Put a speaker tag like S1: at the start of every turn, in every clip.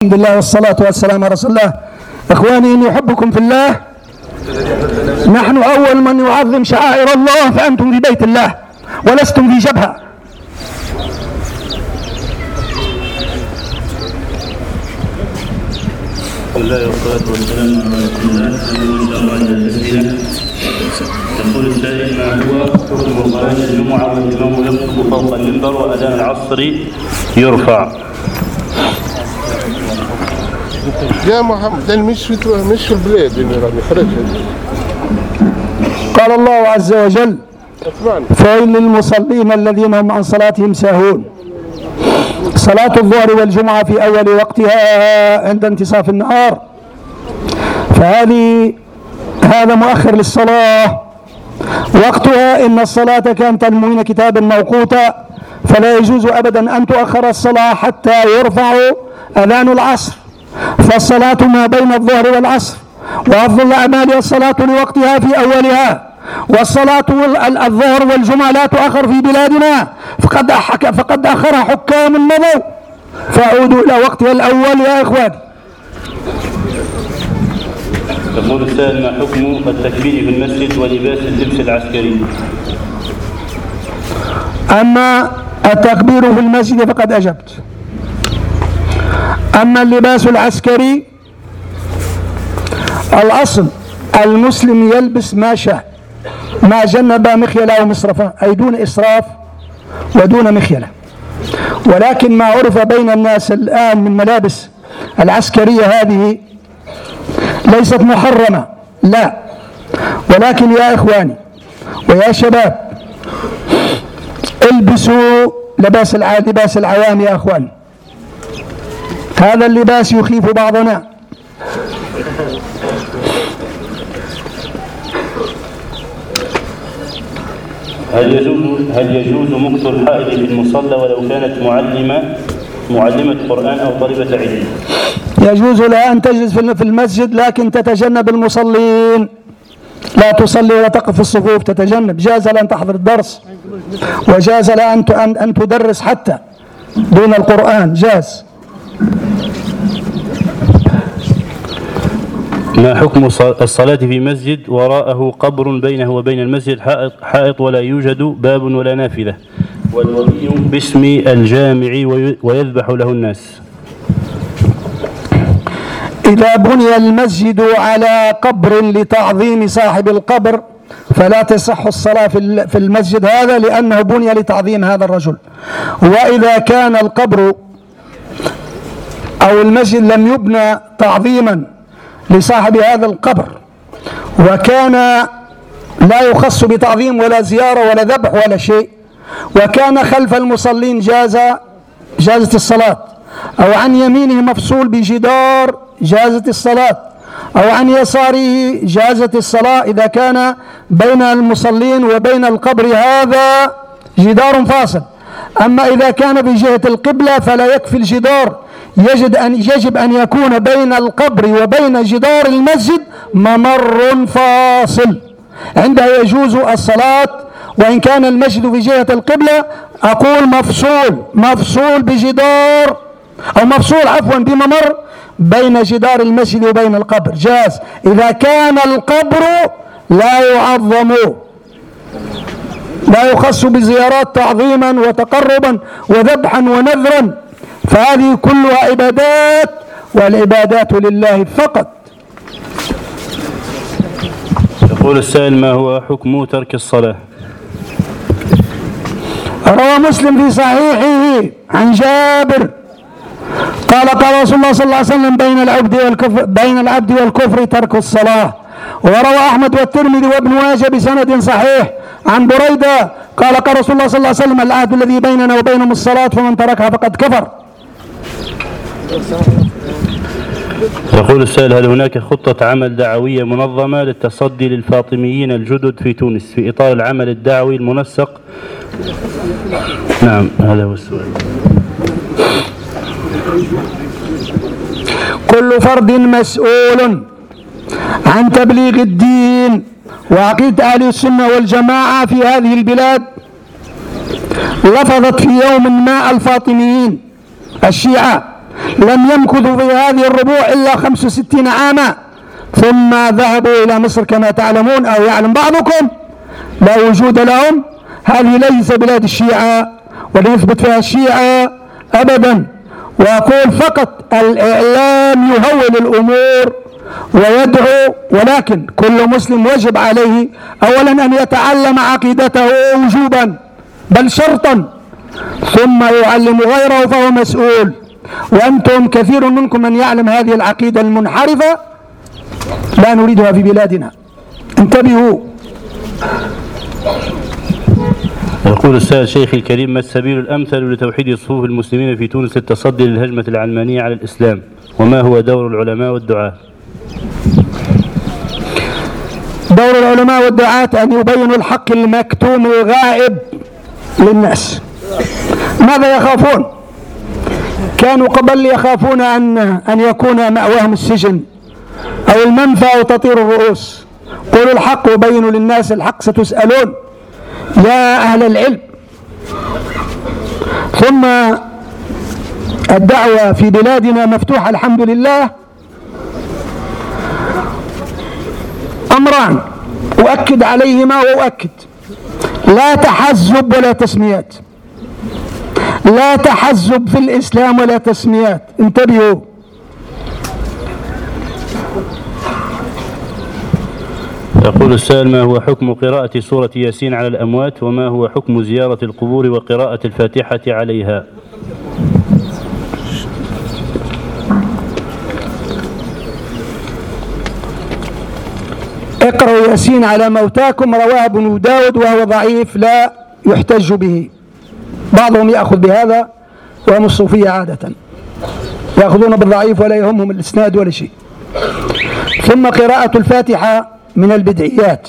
S1: الحمد لله والصلاة والسلام على رسول الله. إخواني إني أحبكم في الله. نحن أول من يعظم شعائر الله فأنتم في بيت الله ولستم في جبهة.
S2: يقول السائل ما هو حكم صلاة الجمعة والإمام يخطب فوق المنبر وأذان العصر يرفع.
S3: يا محمد مش في مش في البلاد اللي راني خرج
S1: قال الله عز وجل فويل للمصلين الذين هم عن صلاتهم ساهون. صلاة الظهر والجمعة في أول وقتها عند انتصاف النهار. فهذه هذا مؤخر للصلاة. وقتها إن الصلاة كانت المؤمن كتابا موقوتا فلا يجوز أبدا أن تؤخر الصلاة حتى يرفع أذان العصر. فالصلاة ما بين الظهر والعصر وأفضل الأعمال الصلاة لوقتها في أولها والصلاة وال- الظهر والجمعة لا تؤخر في بلادنا فقد فقد أخرها حكام مضوا. فأعودوا إلى وقتها الأول يا إخواني
S2: يقول السائل ما حكم التكبير في المسجد ولباس اللبس العسكري؟
S1: أما التكبير في المسجد فقد أجبت. أما اللباس العسكري الأصل المسلم يلبس ما شاء ما جنب مخيلة أو مصرفة أي دون إسراف ودون مخيلة ولكن ما عرف بين الناس الآن من ملابس العسكرية هذه ليست محرمة لا ولكن يا إخواني ويا شباب البسوا لباس. لباس العوام يا اخوان هذا اللباس يخيف بعضنا.
S2: هل يجوز هل يجوز مكث الحائض في المصلى ولو كانت معلمة معلمة قرآن أو طالبة علم؟
S1: يجوز لها أن تجلس في المسجد لكن تتجنب المصلين. لا تصلي ولا تقف في الصفوف تتجنب. جاز لها أن تحضر الدرس. وجاز لها ان أن تدرس حتى دون القرآن. جاز.
S2: ما حكم الصلاة في مسجد وراءه قبر بينه وبين المسجد حائط, حائط ولا يوجد باب ولا نافذة والولي باسم الجامع وي- ويذبح له الناس.
S1: إذا بني المسجد على قبر لتعظيم صاحب القبر فلا تصح الصلاة في ال- في المسجد هذا لأنه بني لتعظيم هذا الرجل. وإذا كان القبر أو المسجد لم يبنى تعظيما لصاحب هذا القبر وكان لا يخص بتعظيم ولا زيارة ولا ذبح ولا شيء وكان خلف المصلين جاز جازت الصلاة أو عن يمينه مفصول بجدار جازت الصلاة أو عن يساره جازت الصلاة إذا كان بين المصلين وبين القبر هذا جدار فاصل. أما إذا كان في جهة القبلة فلا يكفي الجدار يجب أن يجب أن يكون بين القبر وبين جدار المسجد ممر فاصل. عندها يجوز الصلاة وإن كان المسجد في جهة القبلة أقول مفصول مفصول بجدار أو مفصول عفوا بممر بين جدار المسجد وبين القبر. جاز. إذا كان القبر لا يعظم لا يخص بزيارات تعظيما وتقربا وذبحا ونذرا فهذه كلها عبادات والعبادات لله فقط.
S2: يقول السائل ما هو حكم ترك الصلاة؟
S1: روى مسلم في صحيحه عن جابر. قال قال رسول الله صلى الله عليه وسلم بين العبد والكفر بين العبد والكفر ترك الصلاة. وروى أحمد والترمذي وابن ماجه بسند صحيح عن بريدة. قال قال رسول الله صلى الله عليه وسلم العهد الذي بيننا وبينهم الصلاة فمن تركها فقد كفر.
S2: يقول السائل هل هناك خطة عمل دعوية منظمة للتصدي للفاطميين الجدد في تونس في إطار العمل الدعوي المنسق؟ نعم هذا هو السؤال.
S1: كل فرد مسؤول عن تبليغ الدين وعقيدة أهل السنة والجماعة في هذه البلاد. لفظت في يوم ما الفاطميين الشيعة لم يمكثوا في هذه الربوع إلا 65 عاما. ثم ذهبوا إلى مصر كما تعلمون أو يعلم بعضكم. لا وجود لهم. هذه ليس بلاد الشيعة ولا يثبت فيها الشيعة أبدا. وأقول فقط الإعلام يهول الأمور ويدعو ولكن كل مسلم وجب عليه أولا أن يتعلم عقيدته وجوبا بل شرطا. ثم يعلم غيره فهو مسؤول. وأنتم كثير منكم من يعلم هذه العقيدة المنحرفة لا نريدها في بلادنا. انتبهوا.
S2: يقول السائل شيخ الكريم ما السبيل الأمثل لتوحيد صفوف المسلمين في تونس للتصدي للهجمة العلمانية على الإسلام؟ وما هو دور العلماء والدعاة؟
S1: دور العلماء والدعاة أن يبينوا الحق المكتوم الغائب للناس. ماذا يخافون؟ كانوا قبل يخافون أن أن يكون مأواهم السجن أو المنفى أو تطير الرؤوس. قولوا الحق وبينوا للناس الحق ستسألون. يا أهل العلم. ثم الدعوة في بلادنا مفتوحة الحمد لله. أمران أؤكد عليهما وأؤكد. لا تحزب ولا تسميات. لا تحزب في الإسلام ولا تسميات. انتبهوا.
S2: يقول السائل ما هو حكم قراءة سورة ياسين على الأموات وما هو حكم زيارة القبور وقراءة الفاتحة عليها؟
S1: اقرأوا ياسين على موتاكم رواه ابن داود وهو ضعيف لا يحتج به. بعضهم يأخذ بهذا وهم الصوفية عادة. يأخذون بالضعيف ولا يهمهم الإسناد ولا شيء. ثم قراءة الفاتحة من البدعيات.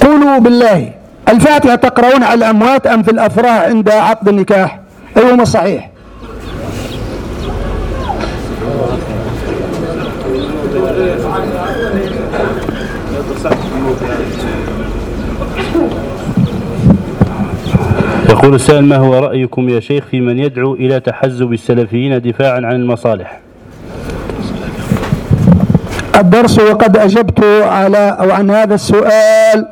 S1: قولوا بالله الفاتحة تقرؤون على الأموات أم في الأفراح عند عقد النكاح؟ أيهما صحيح؟
S2: يقول السائل ما هو رأيكم يا شيخ في من يدعو إلى تحزب السلفيين دفاعا عن المصالح؟
S1: الدرس وقد أجبت على أو عن هذا السؤال.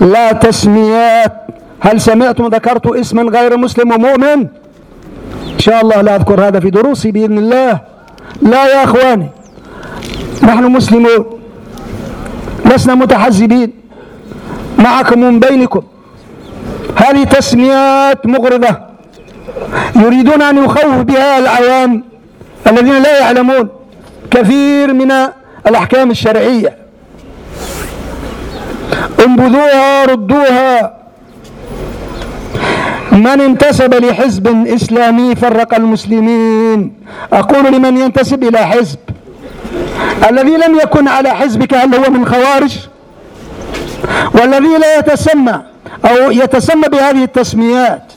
S1: لا تسميات. هل سمعتم ذكرت اسما غير مسلم ومؤمن؟ إن شاء الله لا أذكر هذا في دروسي بإذن الله. لا يا أخواني نحن مسلمون لسنا متحزبين. معكم من بينكم. هذه تسميات مغرضة يريدون أن يخوف بها العوام الذين لا يعلمون كثير من الأحكام الشرعية. انبذوها ردوها. من انتسب لحزب إسلامي فرق المسلمين. أقول لمن ينتسب إلى حزب. الذي لم يكن على حزبك هل هو من خوارج؟ والذي لا يتسمى أو يتسمى بهذه التسميات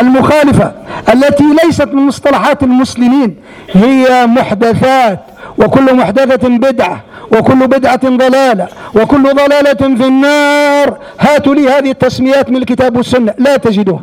S1: المخالفة التي ليست من مصطلحات المسلمين هي محدثات وكل محدثة بدعة وكل بدعة ضلالة وكل ضلالة في النار. هاتوا لي هذه التسميات من الكتاب والسنة لا تجدوها.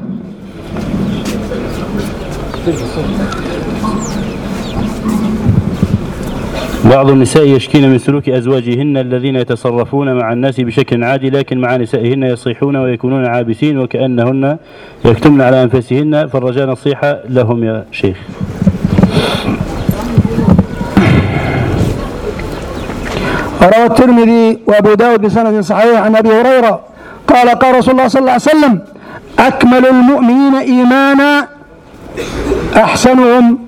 S2: بعض النساء يشكين من سلوك أزواجهن الذين يتصرفون مع الناس بشكل عادي لكن مع نسائهن يصيحون ويكونون عابسين وكأنهن يكتمن على أنفسهن. فالرجاء نصيحة لهم يا شيخ.
S1: روى الترمذي وأبو داود بسند صحيح عن أبي هريرة. قال قال رسول الله صلى الله عليه وسلم أكمل المؤمنين إيمانا أحسنهم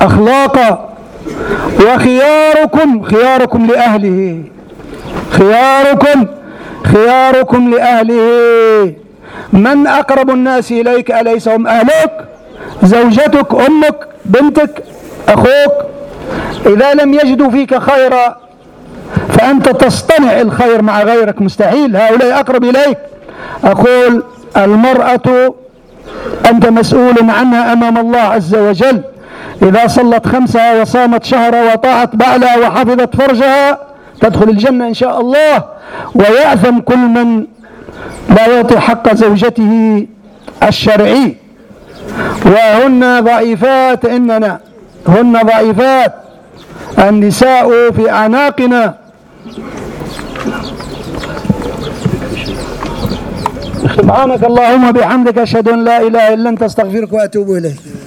S1: أخلاقا. وخياركم خياركم لأهله. خياركم خياركم لأهله. من أقرب الناس إليك أليس هم أهلك؟ زوجتك أمك بنتك أخوك. إذا لم يجدوا فيك خيرا فأنت تصطنع الخير مع غيرك. مستحيل. هؤلاء أقرب إليك. أقول المرأة أنت مسؤول عنها أمام الله عز وجل. إذا صلت خمسها وصامت شهرها وطاعت بعلها وحفظت فرجها تدخل الجنة إن شاء الله ويأثم كل من لا يعطي حق زوجته الشرعي. وهن ضعيفات إننا هن ضعيفات. النساء في أعناقنا. سبحانك اللهم وبحمدك أشهد أن لا إله إلا أنت أستغفرك وأتوب إليك.